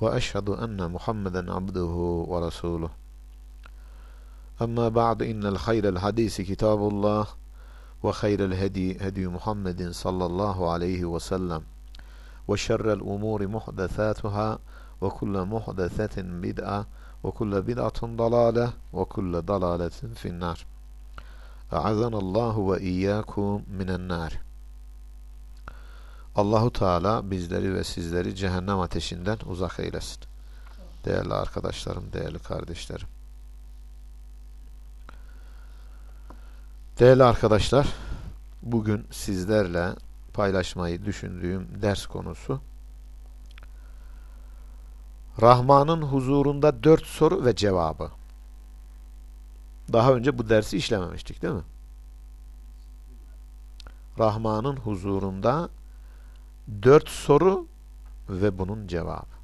وأشهد أن محمدا عبده ورسوله. أما بعد إن الخير الحديث كتاب الله وخير الهدي هدي محمد صلى الله عليه وسلم وشر الأمور محدثاتها وكل محدثة بدعة وكل بدعة ضلالة وكل ضلالة في النار. أعاذنا الله وإياكم من النار. Allahu Teala bizleri ve sizleri cehennem ateşinden uzak eylesin. Değerli arkadaşlarım, değerli kardeşlerim. Değerli arkadaşlar, bugün sizlerle paylaşmayı düşündüğüm ders konusu Rahman'ın huzurunda dört soru ve cevabı. Daha önce bu dersi işlememiştik değil mi? Rahman'ın huzurunda dört soru ve bunun cevabı.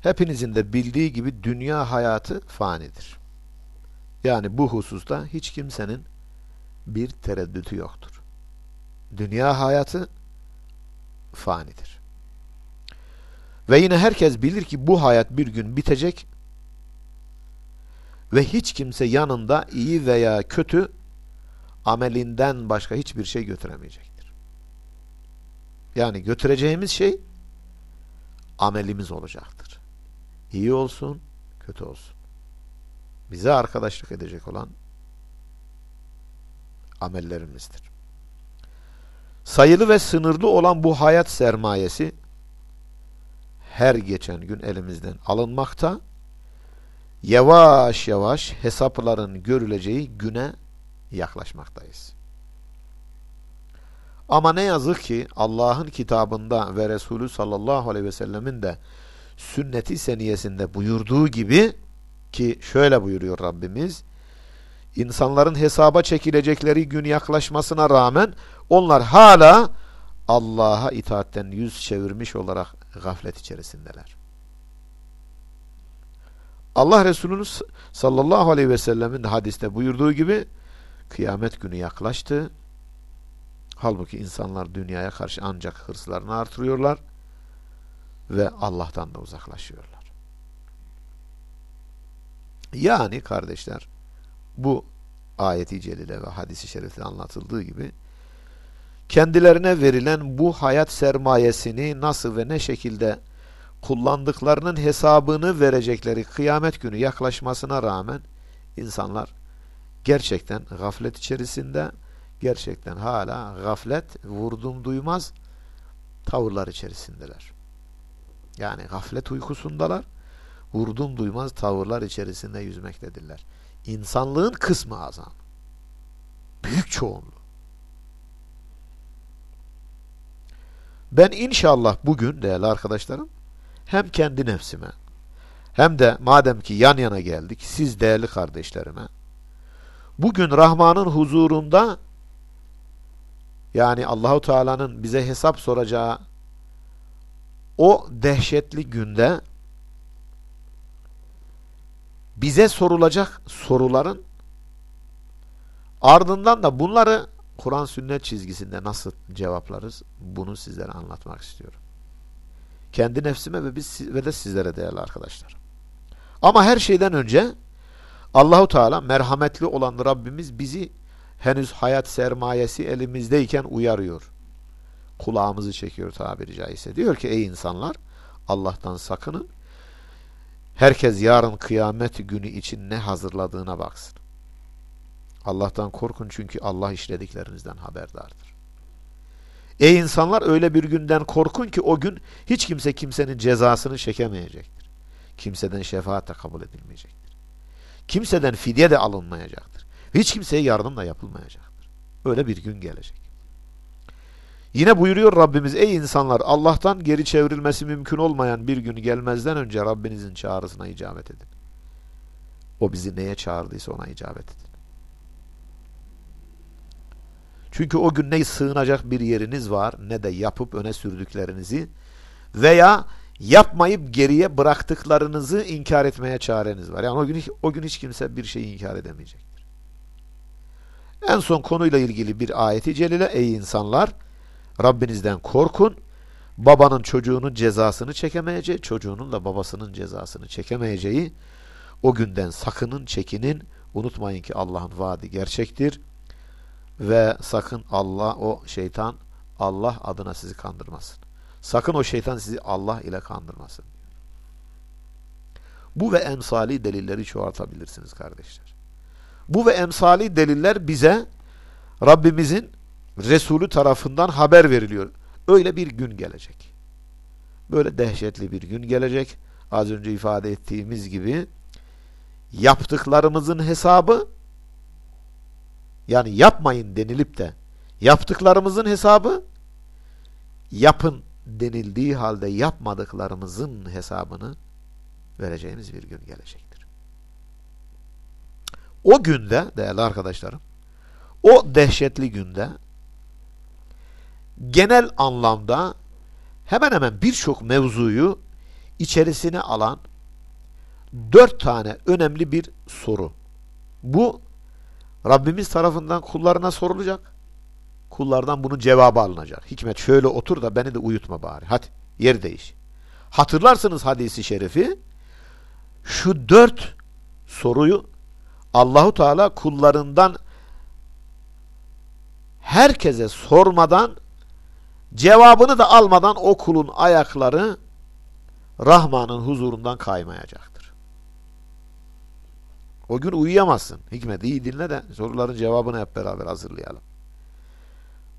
Hepinizin de bildiği gibi dünya hayatı fanidir. Yani bu hususta hiç kimsenin bir tereddütü yoktur. Dünya hayatı fanidir. Ve yine herkes bilir ki bu hayat bir gün bitecek ve hiç kimse yanında iyi veya kötü amelinden başka hiçbir şey götüremeyecektir. Yani götüreceğimiz şey amelimiz olacaktır. İyi olsun, kötü olsun. Bize arkadaşlık edecek olan amellerimizdir. Sayılı ve sınırlı olan bu hayat sermayesi her geçen gün elimizden alınmakta, yavaş yavaş hesapların görüleceği güne yaklaşmaktayız. Ama ne yazık ki Allah'ın kitabında ve Resulü sallallahu aleyhi ve sellemin de sünneti seniyesinde buyurduğu gibi ki şöyle buyuruyor Rabbimiz insanların hesaba çekilecekleri gün yaklaşmasına rağmen onlar hala Allah'a itaatten yüz çevirmiş olarak gaflet içerisindeler. Allah Resulü sallallahu aleyhi ve sellemin hadiste buyurduğu gibi Kıyamet günü yaklaştı. Halbuki insanlar dünyaya karşı ancak hırslarını artırıyorlar ve Allah'tan da uzaklaşıyorlar. Yani kardeşler bu ayeti celile ve hadisi şerifte anlatıldığı gibi kendilerine verilen bu hayat sermayesini nasıl ve ne şekilde kullandıklarının hesabını verecekleri kıyamet günü yaklaşmasına rağmen insanlar gerçekten gaflet içerisinde gerçekten hala gaflet vurdum duymaz tavırlar içerisindeler. Yani gaflet uykusundalar vurdum duymaz tavırlar içerisinde yüzmektedirler. İnsanlığın kısmı azam. Büyük çoğunluğu. Ben inşallah bugün değerli arkadaşlarım hem kendi nefsime hem de madem ki yan yana geldik siz değerli kardeşlerime bugün Rahman'ın huzurunda yani Allahu Teala'nın bize hesap soracağı o dehşetli günde bize sorulacak soruların ardından da bunları Kur'an sünnet çizgisinde nasıl cevaplarız bunu sizlere anlatmak istiyorum. Kendi nefsime ve biz ve de sizlere değerli arkadaşlar. Ama her şeyden önce Allahu Teala merhametli olan Rabbimiz bizi henüz hayat sermayesi elimizdeyken uyarıyor. Kulağımızı çekiyor tabiri caizse. Diyor ki ey insanlar Allah'tan sakının. Herkes yarın kıyamet günü için ne hazırladığına baksın. Allah'tan korkun çünkü Allah işlediklerinizden haberdardır. Ey insanlar öyle bir günden korkun ki o gün hiç kimse kimsenin cezasını çekemeyecektir. Kimseden şefaat de kabul edilmeyecektir. Kimseden fidye de alınmayacaktır. Hiç kimseye yardım da yapılmayacaktır. Öyle bir gün gelecek. Yine buyuruyor Rabbimiz ey insanlar Allah'tan geri çevrilmesi mümkün olmayan bir gün gelmezden önce Rabbinizin çağrısına icabet edin. O bizi neye çağırdıysa ona icabet edin. Çünkü o gün ne sığınacak bir yeriniz var ne de yapıp öne sürdüklerinizi veya yapmayıp geriye bıraktıklarınızı inkar etmeye çareniz var. Yani o gün o gün hiç kimse bir şeyi inkar edemeyecektir. En son konuyla ilgili bir ayeti celile ey insanlar Rabbinizden korkun. Babanın çocuğunun cezasını çekemeyeceği, çocuğunun da babasının cezasını çekemeyeceği o günden sakının, çekinin. Unutmayın ki Allah'ın vaadi gerçektir. Ve sakın Allah, o şeytan Allah adına sizi kandırmasın. Sakın o şeytan sizi Allah ile kandırmasın. Bu ve emsali delilleri çoğaltabilirsiniz kardeşler. Bu ve emsali deliller bize Rabbimizin Resulü tarafından haber veriliyor. Öyle bir gün gelecek. Böyle dehşetli bir gün gelecek. Az önce ifade ettiğimiz gibi yaptıklarımızın hesabı yani yapmayın denilip de yaptıklarımızın hesabı yapın denildiği halde yapmadıklarımızın hesabını vereceğimiz bir gün gelecektir. O günde değerli arkadaşlarım o dehşetli günde genel anlamda hemen hemen birçok mevzuyu içerisine alan dört tane önemli bir soru. Bu Rabbimiz tarafından kullarına sorulacak. Kullardan bunun cevabı alınacak. Hikmet şöyle otur da beni de uyutma bari. Hadi yer değiş. Hatırlarsınız hadisi şerifi. Şu dört soruyu Allahu Teala kullarından herkese sormadan cevabını da almadan o kulun ayakları Rahman'ın huzurundan kaymayacaktır. O gün uyuyamazsın. Hikmet iyi dinle de soruların cevabını hep beraber hazırlayalım.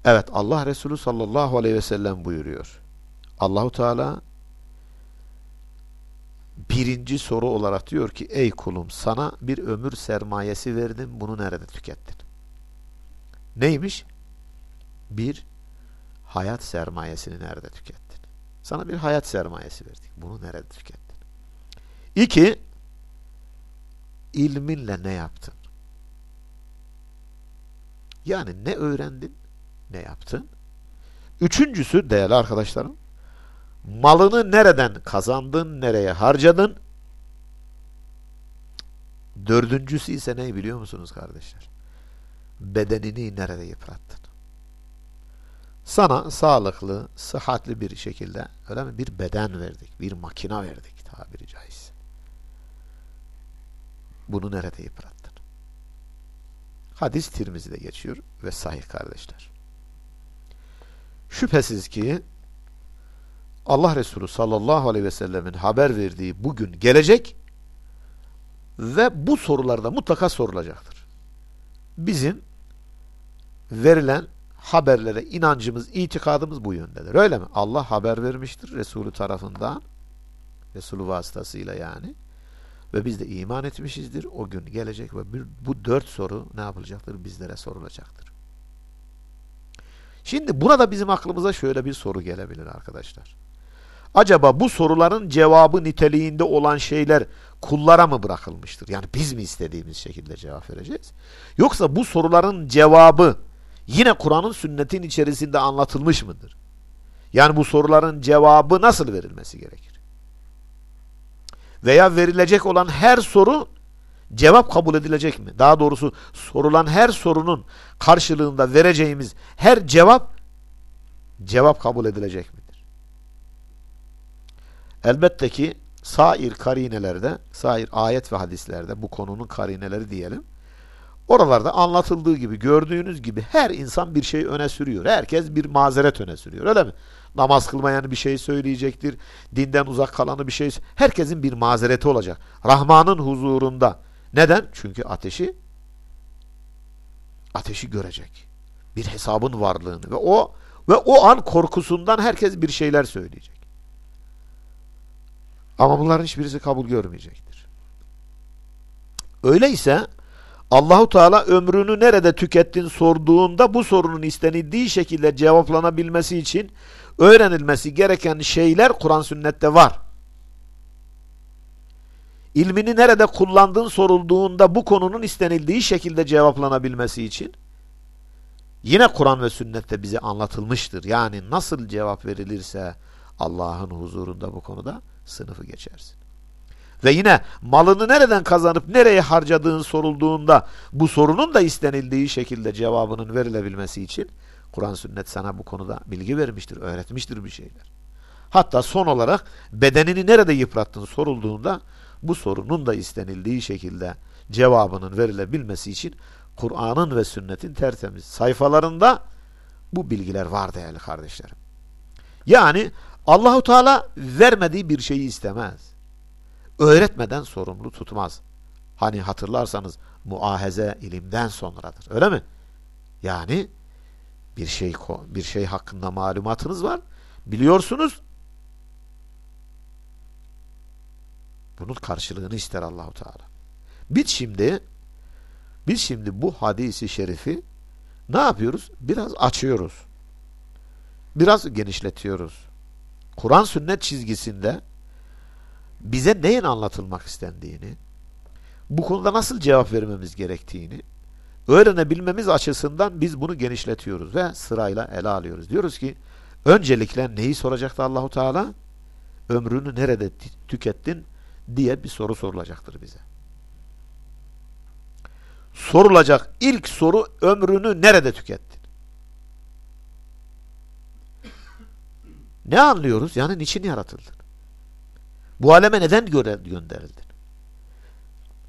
Evet Allah Resulü sallallahu aleyhi ve sellem buyuruyor. Allahu Teala birinci soru olarak diyor ki ey kulum sana bir ömür sermayesi verdim bunu nerede tükettin? Neymiş? Bir hayat sermayesini nerede tükettin? Sana bir hayat sermayesi verdik. Bunu nerede tükettin? İki, ilminle ne yaptın? Yani ne öğrendin, ne yaptın? Üçüncüsü değerli arkadaşlarım, malını nereden kazandın, nereye harcadın? Dördüncüsü ise ne biliyor musunuz kardeşler? Bedenini nerede yıprattın? Sana sağlıklı, sıhhatli bir şekilde öyle mi? bir beden verdik, bir makina verdik tabiri caizse. Bunu nerede yıprattın? Hadis Tirmizi'de geçiyor ve sahih kardeşler. Şüphesiz ki Allah Resulü sallallahu aleyhi ve sellemin haber verdiği bugün gelecek ve bu sorularda mutlaka sorulacaktır. Bizim verilen haberlere inancımız, itikadımız bu yöndedir. Öyle mi? Allah haber vermiştir Resulü tarafından. Resulü vasıtasıyla yani. Ve biz de iman etmişizdir. O gün gelecek ve bu dört soru ne yapılacaktır? Bizlere sorulacaktır. Şimdi burada bizim aklımıza şöyle bir soru gelebilir arkadaşlar. Acaba bu soruların cevabı niteliğinde olan şeyler kullara mı bırakılmıştır? Yani biz mi istediğimiz şekilde cevap vereceğiz? Yoksa bu soruların cevabı yine Kur'an'ın sünnetin içerisinde anlatılmış mıdır? Yani bu soruların cevabı nasıl verilmesi gerekir? Veya verilecek olan her soru cevap kabul edilecek mi? Daha doğrusu sorulan her sorunun karşılığında vereceğimiz her cevap cevap kabul edilecek midir? Elbette ki sair karinelerde, sair ayet ve hadislerde bu konunun karineleri diyelim. Oralarda anlatıldığı gibi gördüğünüz gibi her insan bir şey öne sürüyor. Herkes bir mazeret öne sürüyor öyle mi? Namaz kılmayanı bir şey söyleyecektir. Dinden uzak kalanı bir şey Herkesin bir mazereti olacak. Rahman'ın huzurunda. Neden? Çünkü ateşi ateşi görecek. Bir hesabın varlığını ve o ve o an korkusundan herkes bir şeyler söyleyecek. Ama bunların hiçbirisi kabul görmeyecektir. Öyleyse Allahu Teala ömrünü nerede tükettin sorduğunda bu sorunun istenildiği şekilde cevaplanabilmesi için öğrenilmesi gereken şeyler Kur'an sünnette var. İlmini nerede kullandığın sorulduğunda bu konunun istenildiği şekilde cevaplanabilmesi için yine Kur'an ve sünnette bize anlatılmıştır. Yani nasıl cevap verilirse Allah'ın huzurunda bu konuda sınıfı geçersin. Ve yine malını nereden kazanıp nereye harcadığın sorulduğunda bu sorunun da istenildiği şekilde cevabının verilebilmesi için Kur'an sünnet sana bu konuda bilgi vermiştir, öğretmiştir bir şeyler. Hatta son olarak bedenini nerede yıprattın sorulduğunda bu sorunun da istenildiği şekilde cevabının verilebilmesi için Kur'an'ın ve sünnetin tertemiz sayfalarında bu bilgiler var değerli kardeşlerim. Yani Allahu Teala vermediği bir şeyi istemez öğretmeden sorumlu tutmaz. Hani hatırlarsanız muahaze ilimden sonradır. Öyle mi? Yani bir şey bir şey hakkında malumatınız var. Biliyorsunuz. Bunun karşılığını ister Allahu Teala. Biz şimdi biz şimdi bu hadisi şerifi ne yapıyoruz? Biraz açıyoruz. Biraz genişletiyoruz. Kur'an sünnet çizgisinde bize neyin anlatılmak istendiğini, bu konuda nasıl cevap vermemiz gerektiğini öğrenebilmemiz açısından biz bunu genişletiyoruz ve sırayla ele alıyoruz. Diyoruz ki öncelikle neyi soracaktı Allahu Teala? Ömrünü nerede tükettin diye bir soru sorulacaktır bize. Sorulacak ilk soru ömrünü nerede tükettin? Ne anlıyoruz? Yani niçin yaratıldın? Bu aleme neden gönderildin?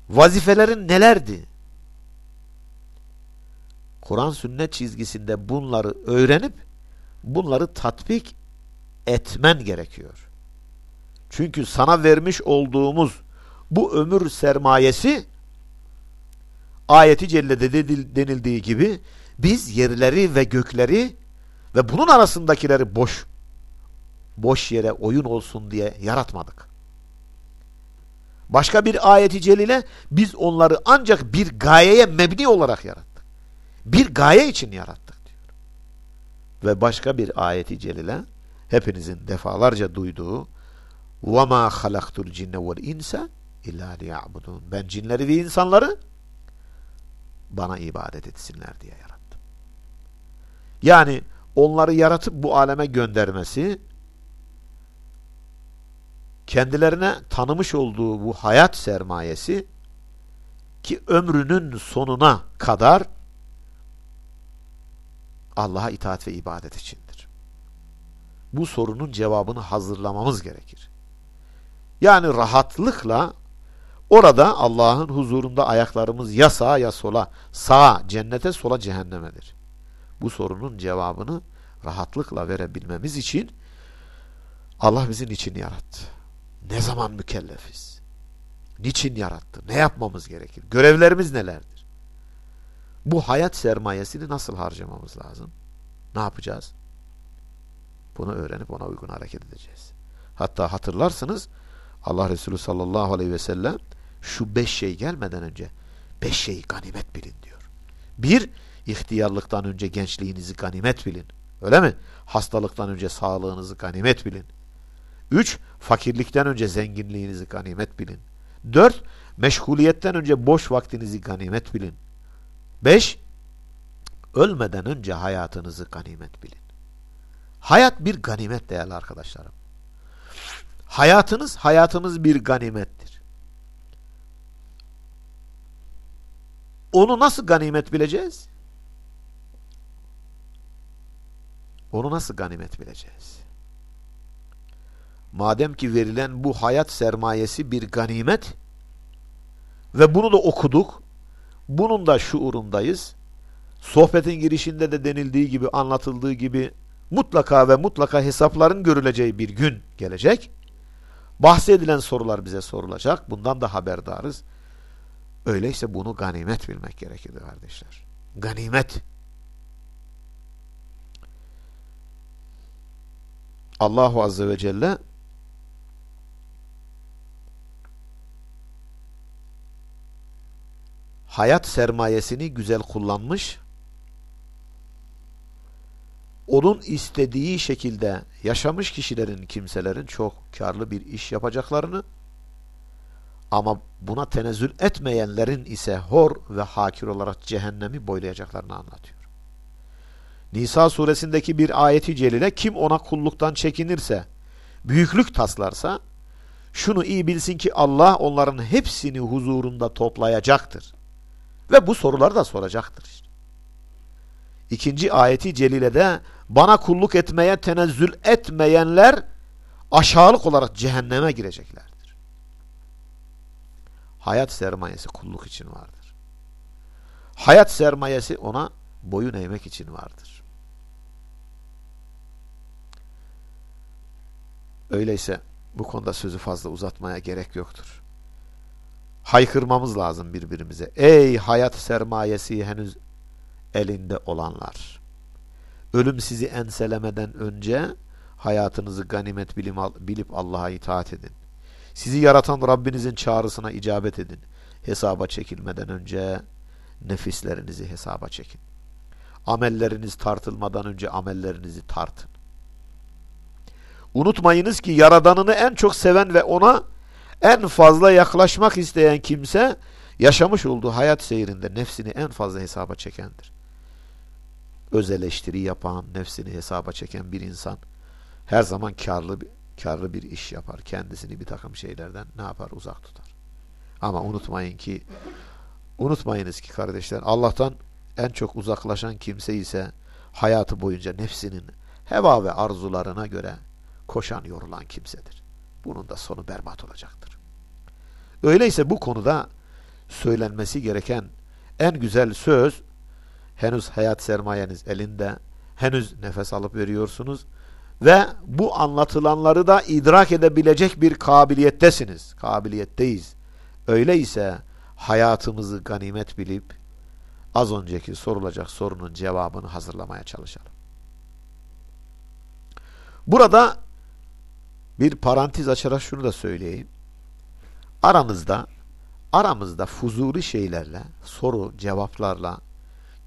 Vazifelerin nelerdi? Kur'an sünnet çizgisinde bunları öğrenip bunları tatbik etmen gerekiyor. Çünkü sana vermiş olduğumuz bu ömür sermayesi ayeti cellede denildiği gibi biz yerleri ve gökleri ve bunun arasındakileri boş boş yere oyun olsun diye yaratmadık. Başka bir ayeti celile biz onları ancak bir gayeye mebni olarak yarattık. Bir gaye için yarattık diyor. Ve başka bir ayeti celile hepinizin defalarca duyduğu وَمَا خَلَقْتُ الْجِنَّ وَالْاِنْسَ اِلَّا لِيَعْبُدُونَ Ben cinleri ve insanları bana ibadet etsinler diye yarattım. Yani onları yaratıp bu aleme göndermesi kendilerine tanımış olduğu bu hayat sermayesi ki ömrünün sonuna kadar Allah'a itaat ve ibadet içindir. Bu sorunun cevabını hazırlamamız gerekir. Yani rahatlıkla orada Allah'ın huzurunda ayaklarımız ya sağa ya sola, sağa cennete sola cehennemedir. Bu sorunun cevabını rahatlıkla verebilmemiz için Allah bizim için yarattı. Ne zaman mükellefiz? Niçin yarattı? Ne yapmamız gerekir? Görevlerimiz nelerdir? Bu hayat sermayesini nasıl harcamamız lazım? Ne yapacağız? Bunu öğrenip ona uygun hareket edeceğiz. Hatta hatırlarsınız Allah Resulü sallallahu aleyhi ve sellem şu beş şey gelmeden önce beş şeyi ganimet bilin diyor. Bir, ihtiyarlıktan önce gençliğinizi ganimet bilin. Öyle mi? Hastalıktan önce sağlığınızı ganimet bilin. Üç, fakirlikten önce zenginliğinizi ganimet bilin. Dört, meşguliyetten önce boş vaktinizi ganimet bilin. Beş, ölmeden önce hayatınızı ganimet bilin. Hayat bir ganimet değerli arkadaşlarım. Hayatınız, hayatımız bir ganimettir. Onu nasıl ganimet bileceğiz? Onu nasıl ganimet bileceğiz? Madem ki verilen bu hayat sermayesi bir ganimet ve bunu da okuduk, bunun da şuurundayız. Sohbetin girişinde de denildiği gibi, anlatıldığı gibi mutlaka ve mutlaka hesapların görüleceği bir gün gelecek. Bahsedilen sorular bize sorulacak. Bundan da haberdarız. Öyleyse bunu ganimet bilmek gerekir kardeşler. Ganimet. Allahu Azze ve Celle hayat sermayesini güzel kullanmış, onun istediği şekilde yaşamış kişilerin, kimselerin çok karlı bir iş yapacaklarını ama buna tenezzül etmeyenlerin ise hor ve hakir olarak cehennemi boylayacaklarını anlatıyor. Nisa suresindeki bir ayeti celile kim ona kulluktan çekinirse, büyüklük taslarsa, şunu iyi bilsin ki Allah onların hepsini huzurunda toplayacaktır. Ve bu soruları da soracaktır. İkinci ayeti celilede bana kulluk etmeye tenezzül etmeyenler aşağılık olarak cehenneme gireceklerdir. Hayat sermayesi kulluk için vardır. Hayat sermayesi ona boyun eğmek için vardır. Öyleyse bu konuda sözü fazla uzatmaya gerek yoktur. Haykırmamız lazım birbirimize. Ey hayat sermayesi henüz elinde olanlar! Ölüm sizi enselemeden önce hayatınızı ganimet bilip Allah'a itaat edin. Sizi yaratan Rabbinizin çağrısına icabet edin. Hesaba çekilmeden önce nefislerinizi hesaba çekin. Amelleriniz tartılmadan önce amellerinizi tartın. Unutmayınız ki Yaradanını en çok seven ve ona en fazla yaklaşmak isteyen kimse yaşamış olduğu hayat seyrinde nefsini en fazla hesaba çekendir. Öz eleştiri yapan, nefsini hesaba çeken bir insan her zaman karlı karlı bir iş yapar. Kendisini bir takım şeylerden ne yapar? Uzak tutar. Ama unutmayın ki unutmayınız ki kardeşler Allah'tan en çok uzaklaşan kimse ise hayatı boyunca nefsinin heva ve arzularına göre koşan yorulan kimsedir. Bunun da sonu berbat olacaktır. Öyleyse bu konuda söylenmesi gereken en güzel söz henüz hayat sermayeniz elinde, henüz nefes alıp veriyorsunuz ve bu anlatılanları da idrak edebilecek bir kabiliyettesiniz. Kabiliyetteyiz. Öyleyse hayatımızı ganimet bilip az önceki sorulacak sorunun cevabını hazırlamaya çalışalım. Burada bir parantez açarak şunu da söyleyeyim. Aranızda, aramızda fuzuli şeylerle, soru, cevaplarla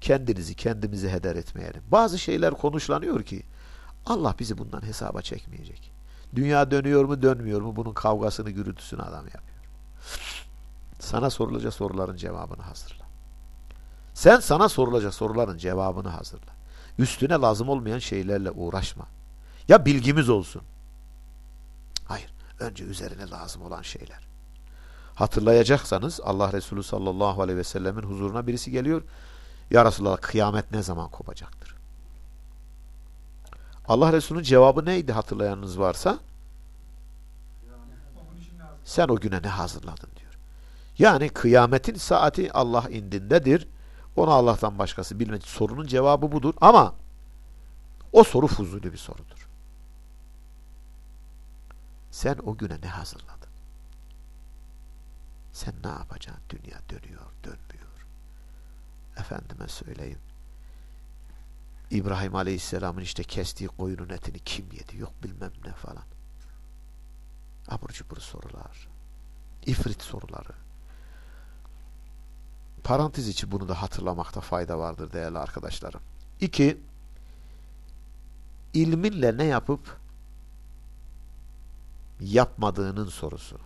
kendinizi kendimizi heder etmeyelim. Bazı şeyler konuşlanıyor ki Allah bizi bundan hesaba çekmeyecek. Dünya dönüyor mu dönmüyor mu bunun kavgasını gürültüsünü adam yapıyor. Sana sorulacak soruların cevabını hazırla. Sen sana sorulacak soruların cevabını hazırla. Üstüne lazım olmayan şeylerle uğraşma. Ya bilgimiz olsun. Hayır. Önce üzerine lazım olan şeyler. Hatırlayacaksanız Allah Resulü sallallahu aleyhi ve sellemin huzuruna birisi geliyor. Ya Resulallah kıyamet ne zaman kopacaktır? Allah Resulü'nün cevabı neydi hatırlayanınız varsa? Sen o güne ne hazırladın diyor. Yani kıyametin saati Allah indindedir. Onu Allah'tan başkası bilmedi. Sorunun cevabı budur. Ama o soru fuzuli bir sorudur. Sen o güne ne hazırladın? Sen ne yapacaksın? Dünya dönüyor, dönmüyor. Efendime söyleyeyim. İbrahim Aleyhisselam'ın işte kestiği koyunun etini kim yedi? Yok bilmem ne falan. Abur cubur sorular. İfrit soruları. Parantez içi bunu da hatırlamakta fayda vardır değerli arkadaşlarım. İki, ilminle ne yapıp yapmadığının sorusu.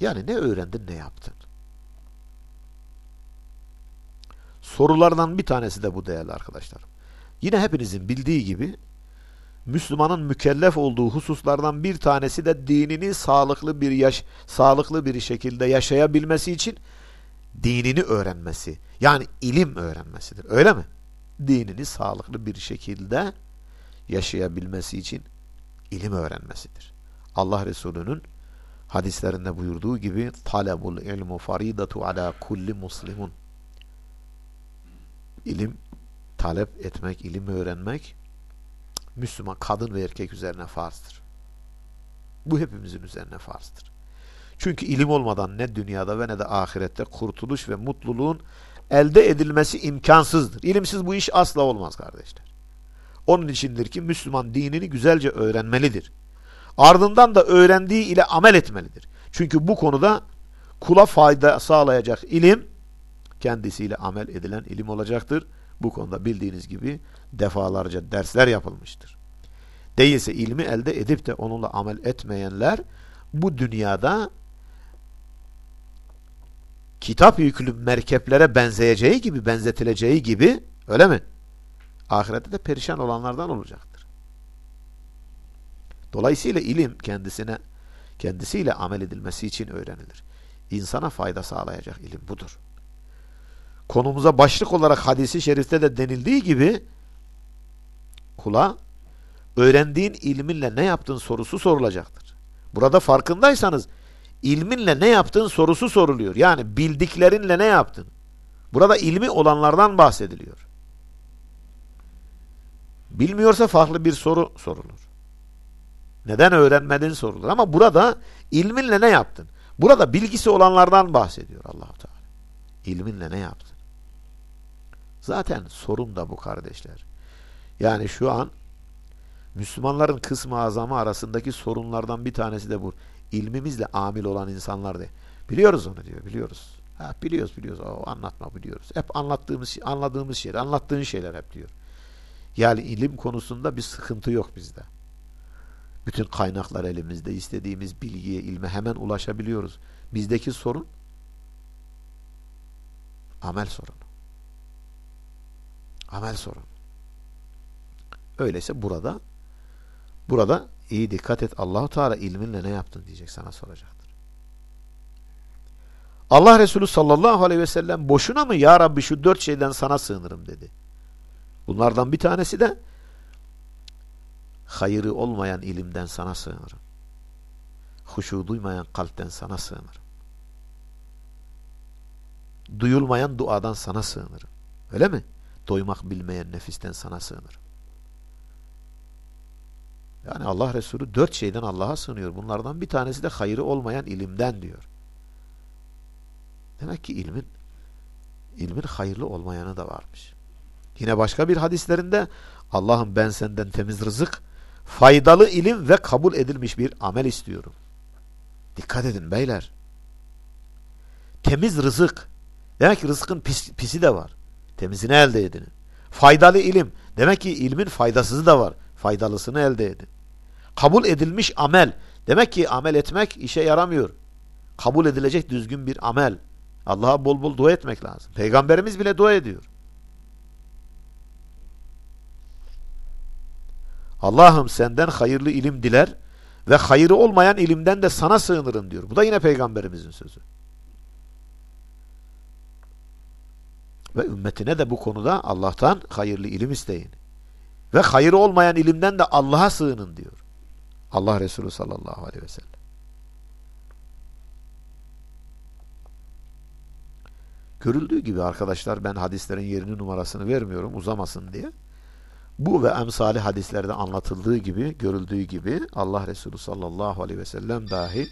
Yani ne öğrendin ne yaptın? Sorulardan bir tanesi de bu değerli arkadaşlar. Yine hepinizin bildiği gibi Müslümanın mükellef olduğu hususlardan bir tanesi de dinini sağlıklı bir yaş sağlıklı bir şekilde yaşayabilmesi için dinini öğrenmesi. Yani ilim öğrenmesidir. Öyle mi? Dinini sağlıklı bir şekilde yaşayabilmesi için ilim öğrenmesidir. Allah Resulü'nün hadislerinde buyurduğu gibi talebul ilmu faridatu ala kulli muslimun ilim talep etmek, ilim öğrenmek Müslüman kadın ve erkek üzerine farzdır. Bu hepimizin üzerine farzdır. Çünkü ilim olmadan ne dünyada ve ne de ahirette kurtuluş ve mutluluğun elde edilmesi imkansızdır. İlimsiz bu iş asla olmaz kardeşler. Onun içindir ki Müslüman dinini güzelce öğrenmelidir. Ardından da öğrendiği ile amel etmelidir. Çünkü bu konuda kula fayda sağlayacak ilim kendisiyle amel edilen ilim olacaktır. Bu konuda bildiğiniz gibi defalarca dersler yapılmıştır. Değilse ilmi elde edip de onunla amel etmeyenler bu dünyada kitap yüklü merkeplere benzeyeceği gibi, benzetileceği gibi öyle mi? Ahirette de perişan olanlardan olacaktır. Dolayısıyla ilim kendisine kendisiyle amel edilmesi için öğrenilir. İnsana fayda sağlayacak ilim budur. Konumuza başlık olarak hadisi şerifte de denildiği gibi kula öğrendiğin ilminle ne yaptın sorusu sorulacaktır. Burada farkındaysanız ilminle ne yaptın sorusu soruluyor. Yani bildiklerinle ne yaptın? Burada ilmi olanlardan bahsediliyor. Bilmiyorsa farklı bir soru sorulur. Neden öğrenmedin sorulur. Ama burada ilminle ne yaptın? Burada bilgisi olanlardan bahsediyor Allahu Teala. İlminle ne yaptın? Zaten sorun da bu kardeşler. Yani şu an Müslümanların kısmı azamı arasındaki sorunlardan bir tanesi de bu. İlmimizle amil olan insanlar de. Biliyoruz onu diyor, biliyoruz. Ha, biliyoruz, biliyoruz. O, anlatma biliyoruz. Hep anlattığımız, anladığımız şeyler, anlattığın şeyler hep diyor. Yani ilim konusunda bir sıkıntı yok bizde. Bütün kaynaklar elimizde. istediğimiz bilgiye, ilme hemen ulaşabiliyoruz. Bizdeki sorun amel sorunu. Amel sorunu. Öyleyse burada burada iyi dikkat et. Allahu Teala ilminle ne yaptın diyecek sana soracaktır. Allah Resulü sallallahu aleyhi ve sellem boşuna mı ya Rabbi şu dört şeyden sana sığınırım dedi. Bunlardan bir tanesi de hayırı olmayan ilimden sana sığınırım. Huşu duymayan kalpten sana sığınırım. Duyulmayan duadan sana sığınırım. Öyle mi? Doymak bilmeyen nefisten sana sığınırım. Yani Allah Resulü dört şeyden Allah'a sığınıyor. Bunlardan bir tanesi de hayırı olmayan ilimden diyor. Demek ki ilmin ilmin hayırlı olmayanı da varmış. Yine başka bir hadislerinde Allah'ım ben senden temiz rızık, faydalı ilim ve kabul edilmiş bir amel istiyorum. Dikkat edin beyler. Temiz rızık. Demek ki rızkın pis, pisi de var. Temizini elde edin. Faydalı ilim. Demek ki ilmin faydasızı da var. Faydalısını elde edin. Kabul edilmiş amel. Demek ki amel etmek işe yaramıyor. Kabul edilecek düzgün bir amel. Allah'a bol bol dua etmek lazım. Peygamberimiz bile dua ediyor. Allah'ım senden hayırlı ilim diler ve hayırı olmayan ilimden de sana sığınırım diyor. Bu da yine peygamberimizin sözü. Ve ümmetine de bu konuda Allah'tan hayırlı ilim isteyin. Ve hayır olmayan ilimden de Allah'a sığının diyor. Allah Resulü sallallahu aleyhi ve sellem. Görüldüğü gibi arkadaşlar ben hadislerin yerini numarasını vermiyorum uzamasın diye. Bu ve emsali hadislerde anlatıldığı gibi, görüldüğü gibi Allah Resulü sallallahu aleyhi ve sellem dahi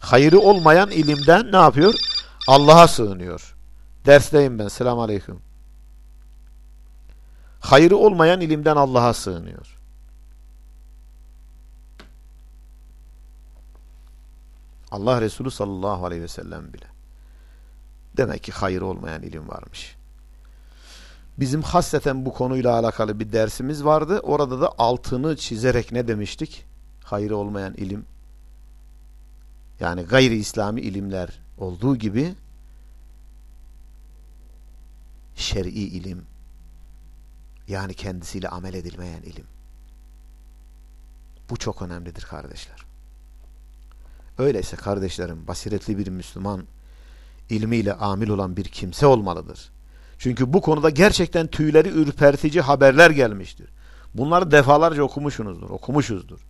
hayırı olmayan ilimden ne yapıyor? Allah'a sığınıyor. Dersteyim ben. Selamun aleyküm. Hayrı olmayan ilimden Allah'a sığınıyor. Allah Resulü sallallahu aleyhi ve sellem bile. Demek ki hayır olmayan ilim varmış. Bizim hasreten bu konuyla alakalı bir dersimiz vardı. Orada da altını çizerek ne demiştik? Hayır olmayan ilim. Yani gayri İslami ilimler olduğu gibi şer'i ilim yani kendisiyle amel edilmeyen ilim. Bu çok önemlidir kardeşler. Öyleyse kardeşlerim basiretli bir Müslüman ilmiyle amil olan bir kimse olmalıdır. Çünkü bu konuda gerçekten tüyleri ürpertici haberler gelmiştir. Bunları defalarca okumuşsunuzdur, okumuşuzdur.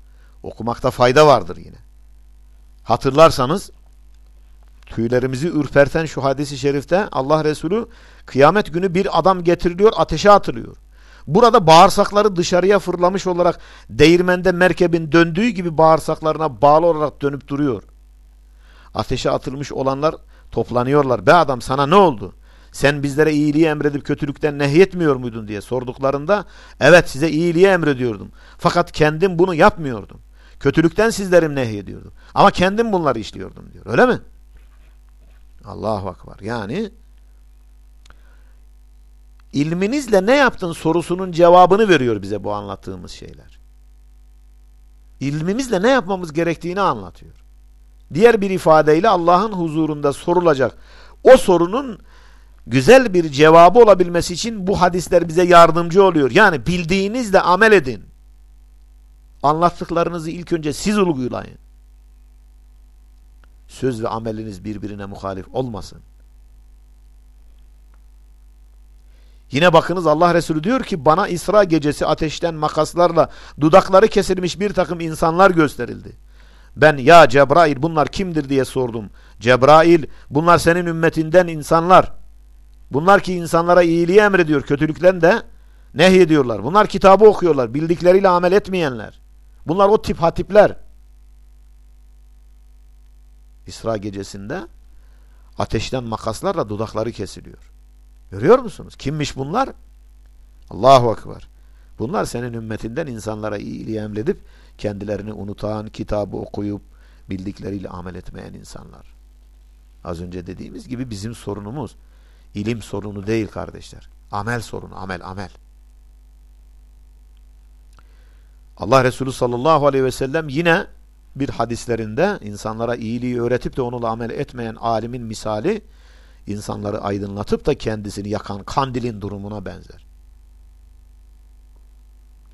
Okumakta fayda vardır yine. Hatırlarsanız tüylerimizi ürperten şu hadisi şerifte Allah Resulü kıyamet günü bir adam getiriliyor ateşe atılıyor. Burada bağırsakları dışarıya fırlamış olarak değirmende merkebin döndüğü gibi bağırsaklarına bağlı olarak dönüp duruyor. Ateşe atılmış olanlar toplanıyorlar. Be adam sana ne oldu? Sen bizlere iyiliği emredip kötülükten nehyetmiyor muydun diye sorduklarında evet size iyiliği emrediyordum. Fakat kendim bunu yapmıyordum. Kötülükten sizlerim nehyediyordum. Ama kendim bunları işliyordum diyor. Öyle mi? Allahu Akbar. Yani ilminizle ne yaptın sorusunun cevabını veriyor bize bu anlattığımız şeyler. İlmimizle ne yapmamız gerektiğini anlatıyor. Diğer bir ifadeyle Allah'ın huzurunda sorulacak o sorunun güzel bir cevabı olabilmesi için bu hadisler bize yardımcı oluyor. Yani bildiğinizle amel edin. Anlattıklarınızı ilk önce siz uygulayın. Söz ve ameliniz birbirine muhalif olmasın. Yine bakınız Allah Resulü diyor ki bana İsra gecesi ateşten makaslarla dudakları kesilmiş bir takım insanlar gösterildi. Ben ya Cebrail bunlar kimdir diye sordum. Cebrail bunlar senin ümmetinden insanlar. Bunlar ki insanlara iyiliği emrediyor kötülükten de nehyediyorlar. Bunlar kitabı okuyorlar bildikleriyle amel etmeyenler. Bunlar o tip hatipler. İsra gecesinde ateşten makaslarla dudakları kesiliyor. Görüyor musunuz? Kimmiş bunlar? Allahu Ekber. Bunlar senin ümmetinden insanlara iyiliği emredip kendilerini unutan, kitabı okuyup bildikleriyle amel etmeyen insanlar. Az önce dediğimiz gibi bizim sorunumuz ilim sorunu değil kardeşler. Amel sorunu, amel, amel. Allah Resulü sallallahu aleyhi ve sellem yine bir hadislerinde insanlara iyiliği öğretip de onunla amel etmeyen alimin misali insanları aydınlatıp da kendisini yakan kandilin durumuna benzer.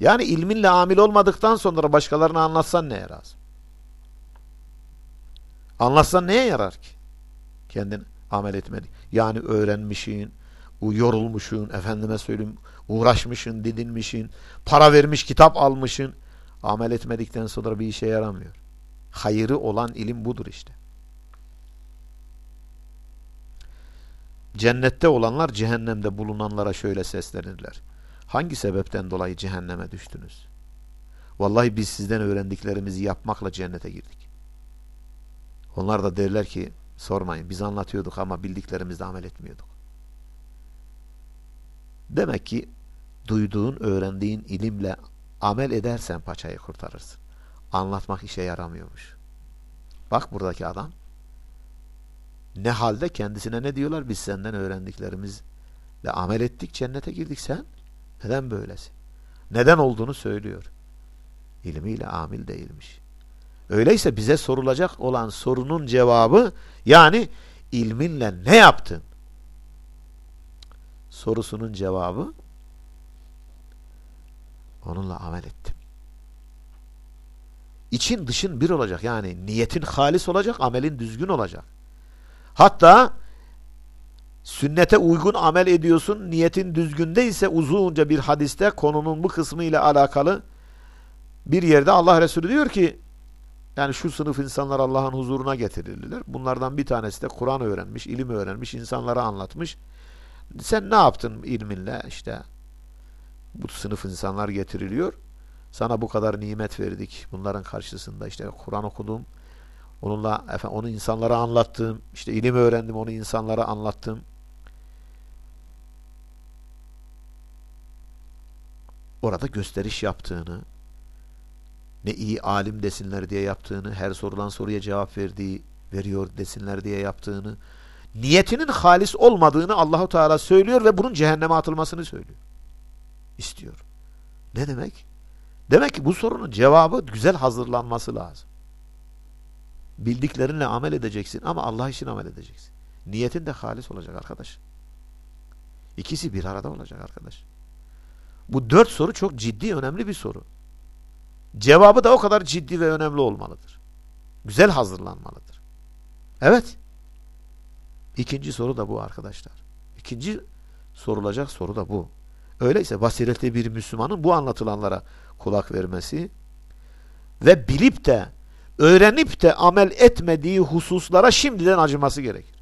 Yani ilminle amil olmadıktan sonra başkalarına anlatsan neye yarar? Anlatsan neye yarar ki? Kendin amel etmedi. Yani öğrenmişin, yorulmuşun, efendime söyleyeyim, uğraşmışın, didinmişin, para vermiş, kitap almışın. Amel etmedikten sonra bir işe yaramıyor. Hayırı olan ilim budur işte. Cennette olanlar cehennemde bulunanlara şöyle seslenirler. Hangi sebepten dolayı cehenneme düştünüz? Vallahi biz sizden öğrendiklerimizi yapmakla cennete girdik. Onlar da derler ki sormayın biz anlatıyorduk ama bildiklerimizle amel etmiyorduk. Demek ki duyduğun, öğrendiğin ilimle amel edersen paçayı kurtarırsın. Anlatmak işe yaramıyormuş. Bak buradaki adam ne halde kendisine ne diyorlar? Biz senden öğrendiklerimizle amel ettik, cennete girdik sen. Neden böylesi? Neden olduğunu söylüyor. İlmiyle amil değilmiş. Öyleyse bize sorulacak olan sorunun cevabı yani ilminle ne yaptın? Sorusunun cevabı onunla amel ettim. İçin dışın bir olacak. Yani niyetin halis olacak, amelin düzgün olacak. Hatta sünnete uygun amel ediyorsun, niyetin düzgün değilse uzunca bir hadiste konunun bu kısmı ile alakalı bir yerde Allah Resulü diyor ki yani şu sınıf insanlar Allah'ın huzuruna getirilirler. Bunlardan bir tanesi de Kur'an öğrenmiş, ilim öğrenmiş, insanlara anlatmış. Sen ne yaptın ilminle işte bu sınıf insanlar getiriliyor. Sana bu kadar nimet verdik. Bunların karşısında işte Kur'an okudum. Onunla efendim, onu insanlara anlattım. İşte ilim öğrendim, onu insanlara anlattım. Orada gösteriş yaptığını, ne iyi alim desinler diye yaptığını, her sorulan soruya cevap verdiği, veriyor desinler diye yaptığını, niyetinin halis olmadığını Allahu Teala söylüyor ve bunun cehenneme atılmasını söylüyor. İstiyor. Ne demek? Demek ki bu sorunun cevabı güzel hazırlanması lazım. Bildiklerinle amel edeceksin ama Allah için amel edeceksin. Niyetin de halis olacak arkadaş. İkisi bir arada olacak arkadaş. Bu dört soru çok ciddi, önemli bir soru. Cevabı da o kadar ciddi ve önemli olmalıdır. Güzel hazırlanmalıdır. Evet. İkinci soru da bu arkadaşlar. İkinci sorulacak soru da bu. Öyleyse basiretli bir Müslümanın bu anlatılanlara kulak vermesi ve bilip de öğrenip de amel etmediği hususlara şimdiden acıması gerekir.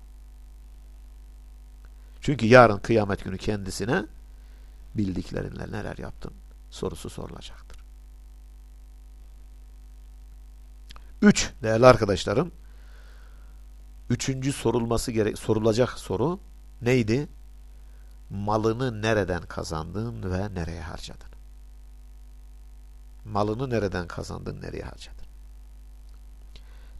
Çünkü yarın kıyamet günü kendisine bildiklerinle neler yaptın sorusu sorulacaktır. Üç değerli arkadaşlarım üçüncü sorulması gerek sorulacak soru neydi? Malını nereden kazandın ve nereye harcadın? Malını nereden kazandın, nereye harcadın?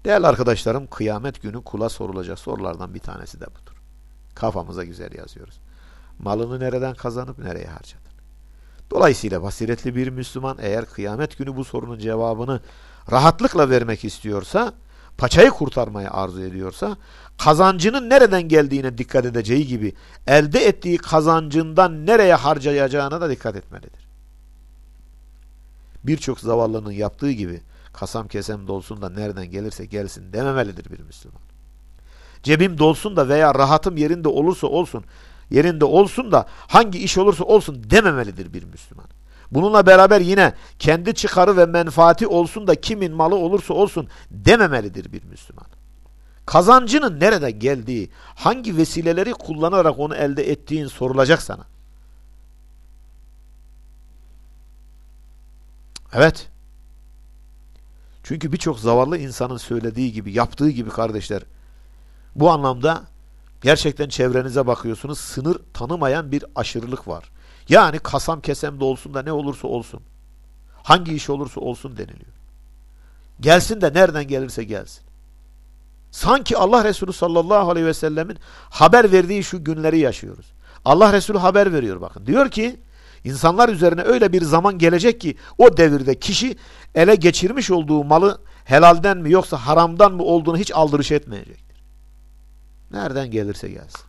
Değerli arkadaşlarım kıyamet günü kula sorulacak sorulardan bir tanesi de budur. Kafamıza güzel yazıyoruz. Malını nereden kazanıp nereye harcadın? Dolayısıyla basiretli bir Müslüman eğer kıyamet günü bu sorunun cevabını rahatlıkla vermek istiyorsa, paçayı kurtarmayı arzu ediyorsa, kazancının nereden geldiğine dikkat edeceği gibi elde ettiği kazancından nereye harcayacağına da dikkat etmelidir. Birçok zavallının yaptığı gibi kasam kesem dolsun da nereden gelirse gelsin dememelidir bir Müslüman. Cebim dolsun da veya rahatım yerinde olursa olsun, yerinde olsun da hangi iş olursa olsun dememelidir bir Müslüman. Bununla beraber yine kendi çıkarı ve menfaati olsun da kimin malı olursa olsun dememelidir bir Müslüman. Kazancının nerede geldiği, hangi vesileleri kullanarak onu elde ettiğin sorulacak sana. Evet. Çünkü birçok zavallı insanın söylediği gibi, yaptığı gibi kardeşler, bu anlamda gerçekten çevrenize bakıyorsunuz, sınır tanımayan bir aşırılık var. Yani kasam kesem de olsun da ne olursa olsun, hangi iş olursa olsun deniliyor. Gelsin de nereden gelirse gelsin. Sanki Allah Resulü sallallahu aleyhi ve sellemin haber verdiği şu günleri yaşıyoruz. Allah Resulü haber veriyor bakın. Diyor ki insanlar üzerine öyle bir zaman gelecek ki o devirde kişi ele geçirmiş olduğu malı helalden mi yoksa haramdan mı olduğunu hiç aldırış etmeyecektir. Nereden gelirse gelsin.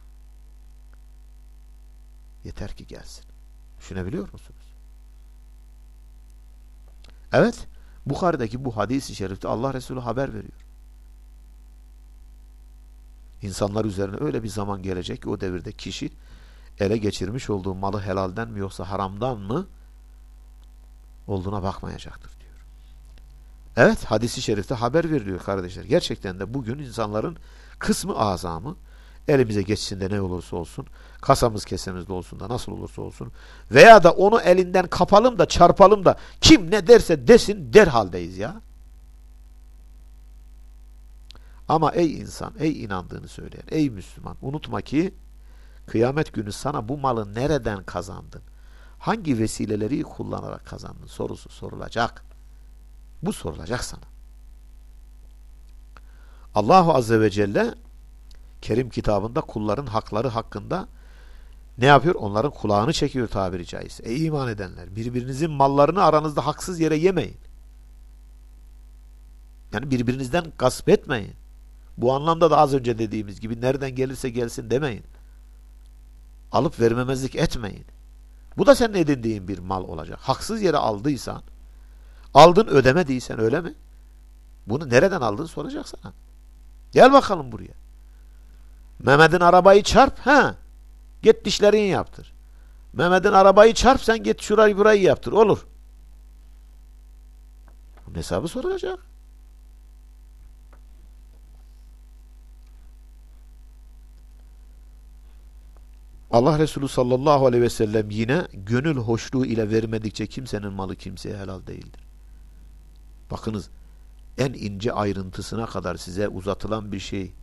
Yeter ki gelsin. Düşünebiliyor musunuz? Evet. Bukhari'deki bu hadis-i şerifte Allah Resulü haber veriyor. İnsanlar üzerine öyle bir zaman gelecek ki o devirde kişi ele geçirmiş olduğu malı helalden mi yoksa haramdan mı olduğuna bakmayacaktır diyor. Evet hadisi şerifte haber veriliyor kardeşler. Gerçekten de bugün insanların kısmı azamı elimize geçsin de ne olursa olsun kasamız kesemizde olsun da nasıl olursa olsun veya da onu elinden kapalım da çarpalım da kim ne derse desin derhaldeyiz ya. Ama ey insan, ey inandığını söyleyen, ey Müslüman unutma ki kıyamet günü sana bu malı nereden kazandın? Hangi vesileleri kullanarak kazandın sorusu sorulacak. Bu sorulacak sana. Allahu Azze ve Celle Kerim kitabında kulların hakları hakkında ne yapıyor? Onların kulağını çekiyor tabiri caizse. Ey iman edenler birbirinizin mallarını aranızda haksız yere yemeyin. Yani birbirinizden gasp etmeyin. Bu anlamda da az önce dediğimiz gibi nereden gelirse gelsin demeyin. Alıp vermemezlik etmeyin. Bu da senin edindiğin bir mal olacak. Haksız yere aldıysan, aldın ödemediysen öyle mi? Bunu nereden aldın soracak sana. Gel bakalım buraya. Mehmet'in arabayı çarp, ha? Git dişlerini yaptır. Mehmet'in arabayı çarp, sen git şurayı burayı yaptır. Olur. Bunun hesabı sorulacak. Allah Resulü sallallahu aleyhi ve sellem yine gönül hoşluğu ile vermedikçe kimsenin malı kimseye helal değildir. Bakınız en ince ayrıntısına kadar size uzatılan bir şey,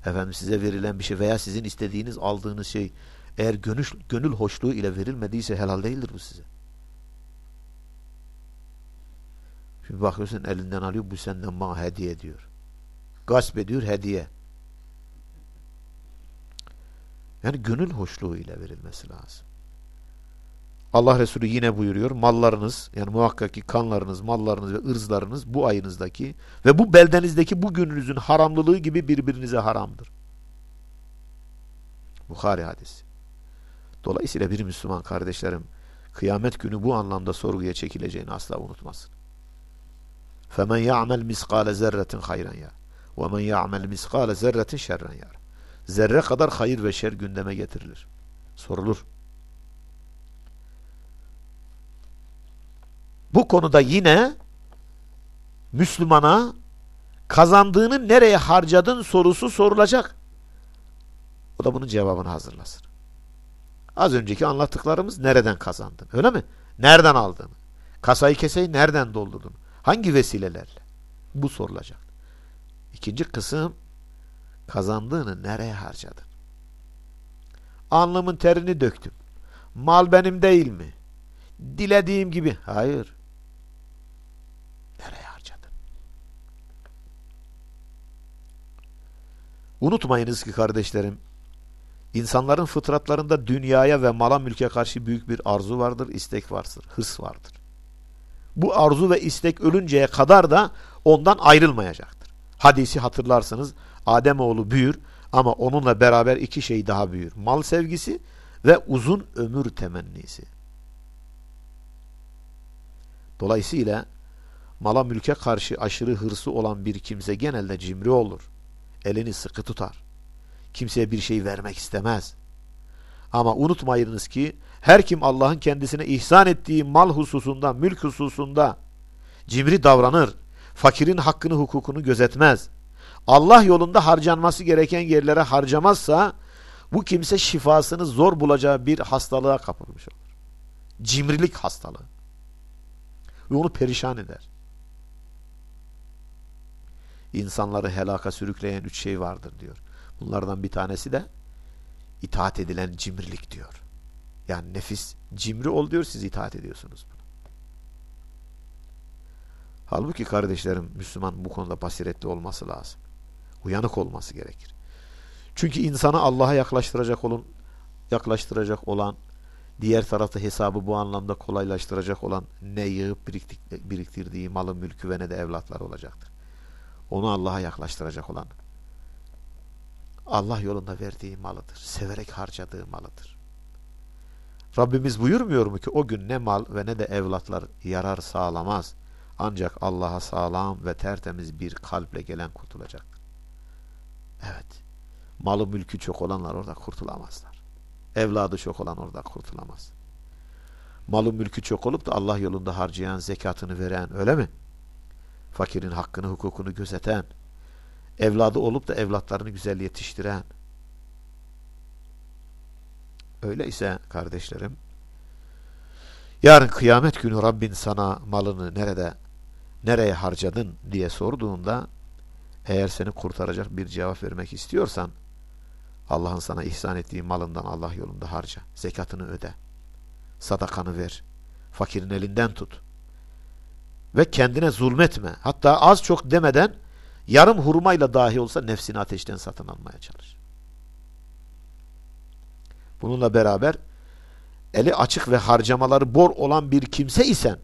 efendim size verilen bir şey veya sizin istediğiniz aldığınız şey eğer gönül, gönül hoşluğu ile verilmediyse helal değildir bu size. Şimdi bakıyorsun elinden alıyor bu senden bana hediye diyor. Gasp ediyor hediye. Yani gönül hoşluğu ile verilmesi lazım. Allah Resulü yine buyuruyor mallarınız yani muhakkak ki kanlarınız, mallarınız ve ırzlarınız bu ayınızdaki ve bu beldenizdeki bu gününüzün haramlılığı gibi birbirinize haramdır. Bukhari hadisi. Dolayısıyla bir Müslüman kardeşlerim kıyamet günü bu anlamda sorguya çekileceğini asla unutmasın. فَمَنْ يَعْمَلْ مِسْقَالَ زَرَّةٍ خَيْرًا يَا وَمَنْ يَعْمَلْ مِسْقَالَ زَرَّةٍ شَرًّا يَا Zerre kadar hayır ve şer gündeme getirilir. Sorulur. Bu konuda yine Müslümana kazandığını nereye harcadın sorusu sorulacak. O da bunun cevabını hazırlasın. Az önceki anlattıklarımız nereden kazandın? Öyle mi? Nereden aldın? Kasayı keseyi nereden doldurdun? Hangi vesilelerle? Bu sorulacak. İkinci kısım kazandığını nereye harcadın? Alnımın terini döktüm. Mal benim değil mi? Dilediğim gibi. Hayır. Nereye harcadın? Unutmayınız ki kardeşlerim, insanların fıtratlarında dünyaya ve mala mülke karşı büyük bir arzu vardır, istek vardır, hırs vardır. Bu arzu ve istek ölünceye kadar da ondan ayrılmayacaktır. Hadisi hatırlarsınız, Ademoğlu büyür ama onunla beraber iki şey daha büyür. Mal sevgisi ve uzun ömür temennisi. Dolayısıyla mala mülke karşı aşırı hırsı olan bir kimse genelde cimri olur. Elini sıkı tutar. Kimseye bir şey vermek istemez. Ama unutmayınız ki her kim Allah'ın kendisine ihsan ettiği mal hususunda, mülk hususunda cimri davranır, fakirin hakkını hukukunu gözetmez, Allah yolunda harcanması gereken yerlere harcamazsa bu kimse şifasını zor bulacağı bir hastalığa kapılmış olur. Cimrilik hastalığı. Ve onu perişan eder. İnsanları helaka sürükleyen üç şey vardır diyor. Bunlardan bir tanesi de itaat edilen cimrilik diyor. Yani nefis cimri ol diyor siz itaat ediyorsunuz buna. Halbuki kardeşlerim Müslüman bu konuda basiretli olması lazım. Uyanık olması gerekir. Çünkü insanı Allah'a yaklaştıracak olun, yaklaştıracak olan, diğer tarafta hesabı bu anlamda kolaylaştıracak olan ne yığıp biriktirdiği malı, mülkü ve ne de evlatlar olacaktır. Onu Allah'a yaklaştıracak olan Allah yolunda verdiği malıdır. Severek harcadığı malıdır. Rabbimiz buyurmuyor mu ki o gün ne mal ve ne de evlatlar yarar sağlamaz. Ancak Allah'a sağlam ve tertemiz bir kalple gelen kurtulacaktır. Evet. Malı mülkü çok olanlar orada kurtulamazlar. Evladı çok olan orada kurtulamaz. Malı mülkü çok olup da Allah yolunda harcayan, zekatını veren öyle mi? Fakirin hakkını, hukukunu gözeten, evladı olup da evlatlarını güzel yetiştiren. Öyleyse kardeşlerim, yarın kıyamet günü Rabbin sana malını nerede, nereye harcadın diye sorduğunda, eğer seni kurtaracak bir cevap vermek istiyorsan, Allah'ın sana ihsan ettiği malından Allah yolunda harca. Zekatını öde. Sadakanı ver. Fakirin elinden tut. Ve kendine zulmetme. Hatta az çok demeden yarım hurmayla dahi olsa nefsini ateşten satın almaya çalış. Bununla beraber eli açık ve harcamaları bor olan bir kimse isen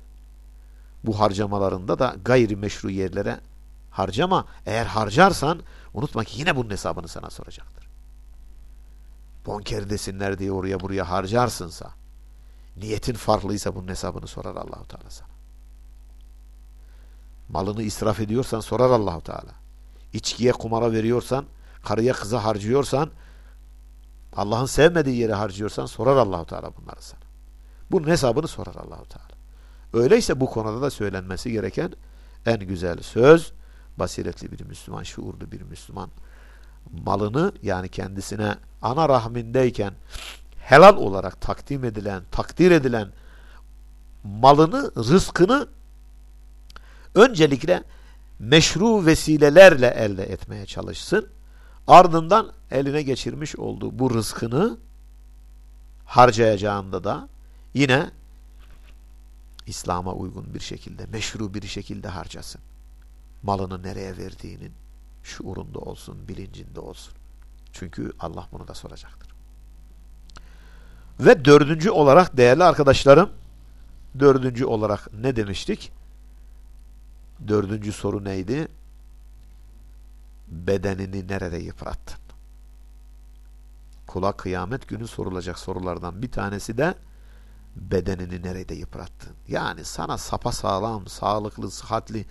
bu harcamalarında da gayri meşru yerlere harcama. Eğer harcarsan unutma ki yine bunun hesabını sana soracaktır. Bonker desinler diye oraya buraya harcarsınsa niyetin farklıysa bunun hesabını sorar Allahu Teala sana. Malını israf ediyorsan sorar Allahu Teala. İçkiye, kumara veriyorsan, karıya kıza harcıyorsan, Allah'ın sevmediği yere harcıyorsan sorar Allahu Teala bunları sana. Bunun hesabını sorar Allahu Teala. Öyleyse bu konuda da söylenmesi gereken en güzel söz basiretli bir Müslüman, şuurlu bir Müslüman malını yani kendisine ana rahmindeyken helal olarak takdim edilen, takdir edilen malını, rızkını öncelikle meşru vesilelerle elde etmeye çalışsın. Ardından eline geçirmiş olduğu bu rızkını harcayacağında da yine İslam'a uygun bir şekilde, meşru bir şekilde harcasın. Malını nereye verdiğinin şuurunda olsun, bilincinde olsun. Çünkü Allah bunu da soracaktır. Ve dördüncü olarak değerli arkadaşlarım, dördüncü olarak ne demiştik? Dördüncü soru neydi? Bedenini nerede yıprattın? Kula kıyamet günü sorulacak sorulardan bir tanesi de bedenini nerede yıprattın? Yani sana sapasağlam, sağlıklı, sıhhatli,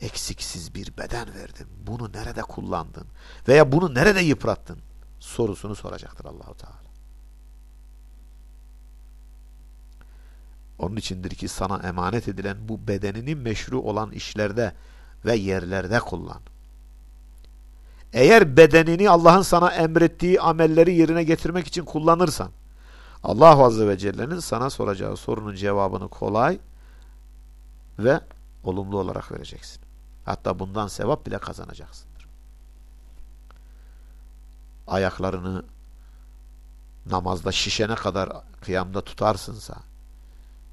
eksiksiz bir beden verdim. Bunu nerede kullandın? Veya bunu nerede yıprattın? Sorusunu soracaktır Allahu Teala. Onun içindir ki sana emanet edilen bu bedenini meşru olan işlerde ve yerlerde kullan. Eğer bedenini Allah'ın sana emrettiği amelleri yerine getirmek için kullanırsan, Allah Azze ve Celle'nin sana soracağı sorunun cevabını kolay ve olumlu olarak vereceksin. Hatta bundan sevap bile kazanacaksındır. Ayaklarını namazda şişene kadar kıyamda tutarsınsa,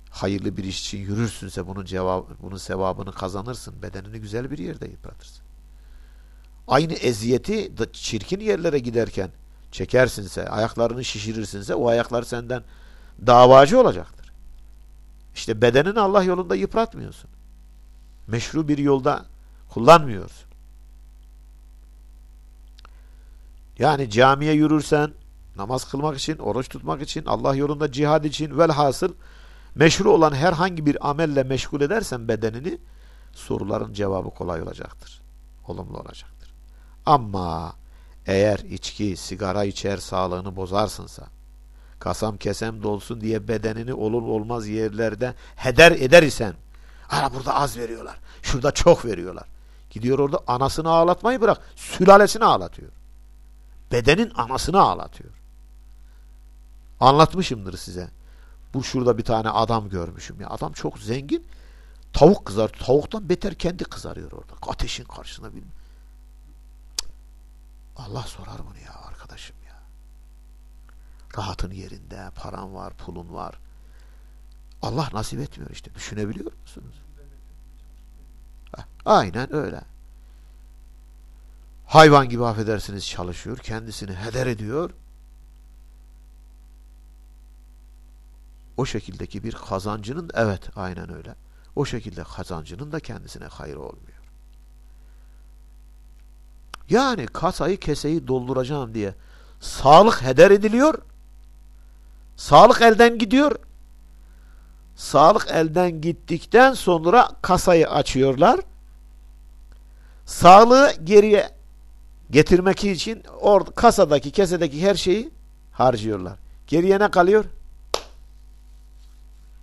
hayırlı bir iş için yürürsünse bunun cevabı, bunun sevabını kazanırsın. Bedenini güzel bir yerde yıpratırsın. Aynı eziyeti çirkin yerlere giderken çekersinse, ayaklarını şişirirsinse o ayaklar senden davacı olacaktır. İşte bedenini Allah yolunda yıpratmıyorsun. Meşru bir yolda kullanmıyorsun. Yani camiye yürürsen, namaz kılmak için, oruç tutmak için, Allah yolunda cihad için velhasıl meşru olan herhangi bir amelle meşgul edersen bedenini soruların cevabı kolay olacaktır. Olumlu olacaktır. Ama eğer içki, sigara içer sağlığını bozarsınsa, kasam kesem dolsun diye bedenini olur olmaz yerlerde heder eder isen, Hala burada az veriyorlar, şurada çok veriyorlar. Gidiyor orada anasını ağlatmayı bırak, sülalesini ağlatıyor. Bedenin anasını ağlatıyor. Anlatmışımdır size. Bu şurada bir tane adam görmüşüm ya. Adam çok zengin. Tavuk kızar. Tavuktan beter kendi kızarıyor orada. Ateşin karşısında bir. Allah sorar bunu ya arkadaşım ya. Rahatın yerinde, paran var, pulun var. Allah nasip etmiyor işte. Düşünebiliyor musunuz? Aynen öyle. Hayvan gibi affedersiniz çalışıyor. Kendisini heder ediyor. O şekildeki bir kazancının evet aynen öyle. O şekilde kazancının da kendisine hayır olmuyor. Yani kasayı keseyi dolduracağım diye sağlık heder ediliyor. Sağlık elden gidiyor. Sağlık elden gittikten sonra kasayı açıyorlar. Sağlığı geriye getirmek için orada kasadaki, kesedeki her şeyi harcıyorlar. Geriye ne kalıyor?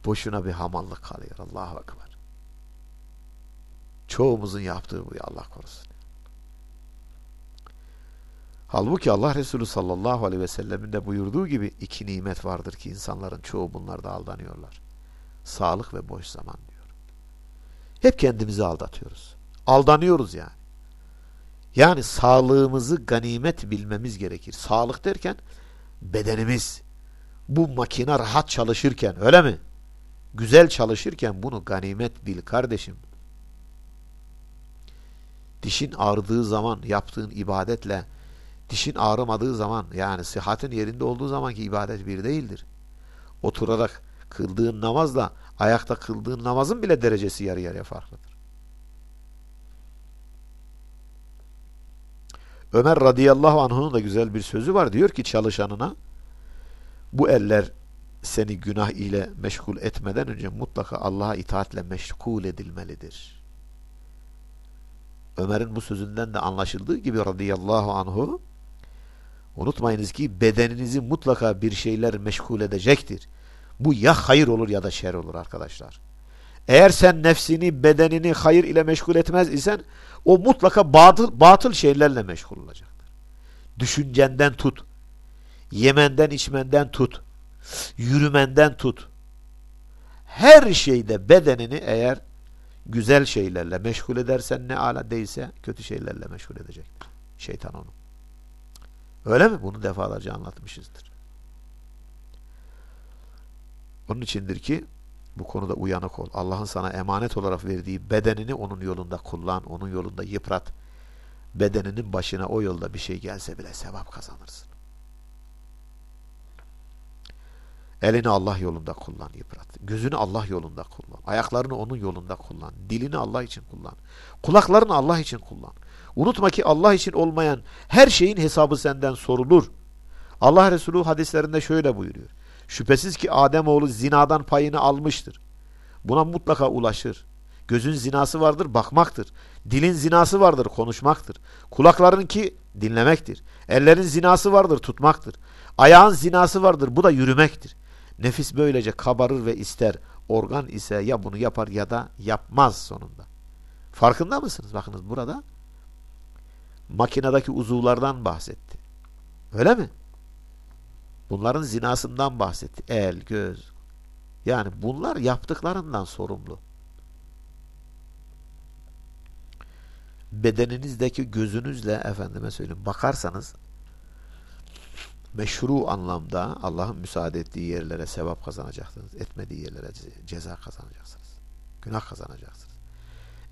Boşuna bir hamallık kalıyor. Allahu Ekber. Çoğumuzun yaptığı bu ya Allah korusun. Halbuki Allah Resulü sallallahu aleyhi ve sellemin de buyurduğu gibi iki nimet vardır ki insanların çoğu bunlarda aldanıyorlar. Sağlık ve boş zaman diyor. Hep kendimizi aldatıyoruz. Aldanıyoruz yani. Yani sağlığımızı ganimet bilmemiz gerekir. Sağlık derken bedenimiz bu makine rahat çalışırken öyle mi? Güzel çalışırken bunu ganimet bil kardeşim. Dişin ağrıdığı zaman yaptığın ibadetle dişin ağrımadığı zaman yani sıhhatin yerinde olduğu zamanki ibadet bir değildir. Oturarak kıldığın namazla ayakta kıldığın namazın bile derecesi yarı yarıya farklıdır. Ömer radıyallahu anh'ın da güzel bir sözü var. Diyor ki çalışanına bu eller seni günah ile meşgul etmeden önce mutlaka Allah'a itaatle meşgul edilmelidir. Ömer'in bu sözünden de anlaşıldığı gibi radıyallahu anhu unutmayınız ki bedeninizi mutlaka bir şeyler meşgul edecektir. Bu ya hayır olur ya da şer olur arkadaşlar. Eğer sen nefsini, bedenini hayır ile meşgul etmez isen o mutlaka batıl, batıl şeylerle meşgul olacaktır. Düşüncenden tut, yemenden içmenden tut, yürümenden tut. Her şeyde bedenini eğer güzel şeylerle meşgul edersen ne ala değilse kötü şeylerle meşgul edecektir. Şeytan onu. Öyle mi? Bunu defalarca anlatmışızdır. Onun içindir ki bu konuda uyanık ol. Allah'ın sana emanet olarak verdiği bedenini onun yolunda kullan, onun yolunda yıprat. Bedeninin başına o yolda bir şey gelse bile sevap kazanırsın. Elini Allah yolunda kullan, yıprat. Gözünü Allah yolunda kullan. Ayaklarını onun yolunda kullan. Dilini Allah için kullan. Kulaklarını Allah için kullan. Unutma ki Allah için olmayan her şeyin hesabı senden sorulur. Allah Resulü hadislerinde şöyle buyuruyor. Şüphesiz ki Ademoğlu zinadan payını almıştır. Buna mutlaka ulaşır. Gözün zinası vardır, bakmaktır. Dilin zinası vardır, konuşmaktır. Kulakların ki dinlemektir. Ellerin zinası vardır, tutmaktır. Ayağın zinası vardır, bu da yürümektir. Nefis böylece kabarır ve ister. Organ ise ya bunu yapar ya da yapmaz sonunda. Farkında mısınız? Bakınız burada makinedeki uzuvlardan bahsetti. Öyle mi? Bunların zinasından bahsetti. El, göz. Yani bunlar yaptıklarından sorumlu. Bedeninizdeki gözünüzle efendime söyleyeyim bakarsanız meşru anlamda Allah'ın müsaade ettiği yerlere sevap kazanacaksınız. Etmediği yerlere ceza kazanacaksınız. Günah kazanacaksınız.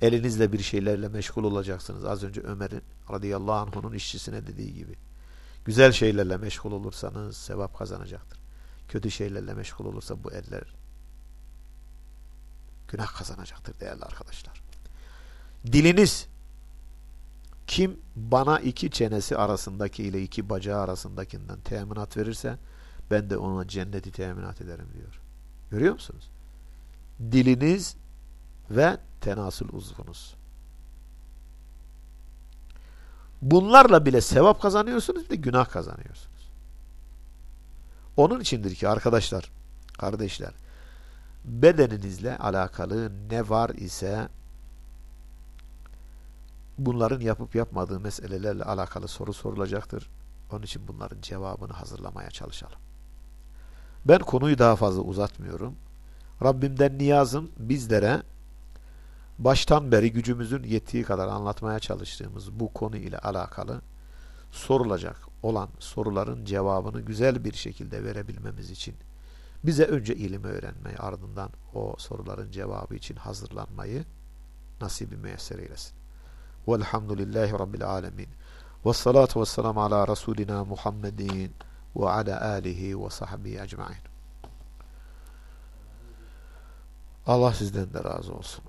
Elinizle bir şeylerle meşgul olacaksınız. Az önce Ömer'in radıyallahu anh'unun işçisine dediği gibi. Güzel şeylerle meşgul olursanız sevap kazanacaktır. Kötü şeylerle meşgul olursa bu eller günah kazanacaktır değerli arkadaşlar. Diliniz kim bana iki çenesi arasındaki ile iki bacağı arasındakinden teminat verirse ben de ona cenneti teminat ederim diyor. Görüyor musunuz? Diliniz ve tenasül uzvunuz. Bunlarla bile sevap kazanıyorsunuz bir de günah kazanıyorsunuz. Onun içindir ki arkadaşlar, kardeşler, bedeninizle alakalı ne var ise bunların yapıp yapmadığı meselelerle alakalı soru sorulacaktır. Onun için bunların cevabını hazırlamaya çalışalım. Ben konuyu daha fazla uzatmıyorum. Rabbimden niyazım bizlere baştan beri gücümüzün yettiği kadar anlatmaya çalıştığımız bu konu ile alakalı sorulacak olan soruların cevabını güzel bir şekilde verebilmemiz için bize önce ilimi öğrenmeyi ardından o soruların cevabı için hazırlanmayı nasibi müyesser eylesin. Velhamdülillahi Rabbil alemin. Ve salatu ve selamu ala Resulina Muhammedin ve ala alihi ve sahbihi ecmain. Allah sizden de razı olsun.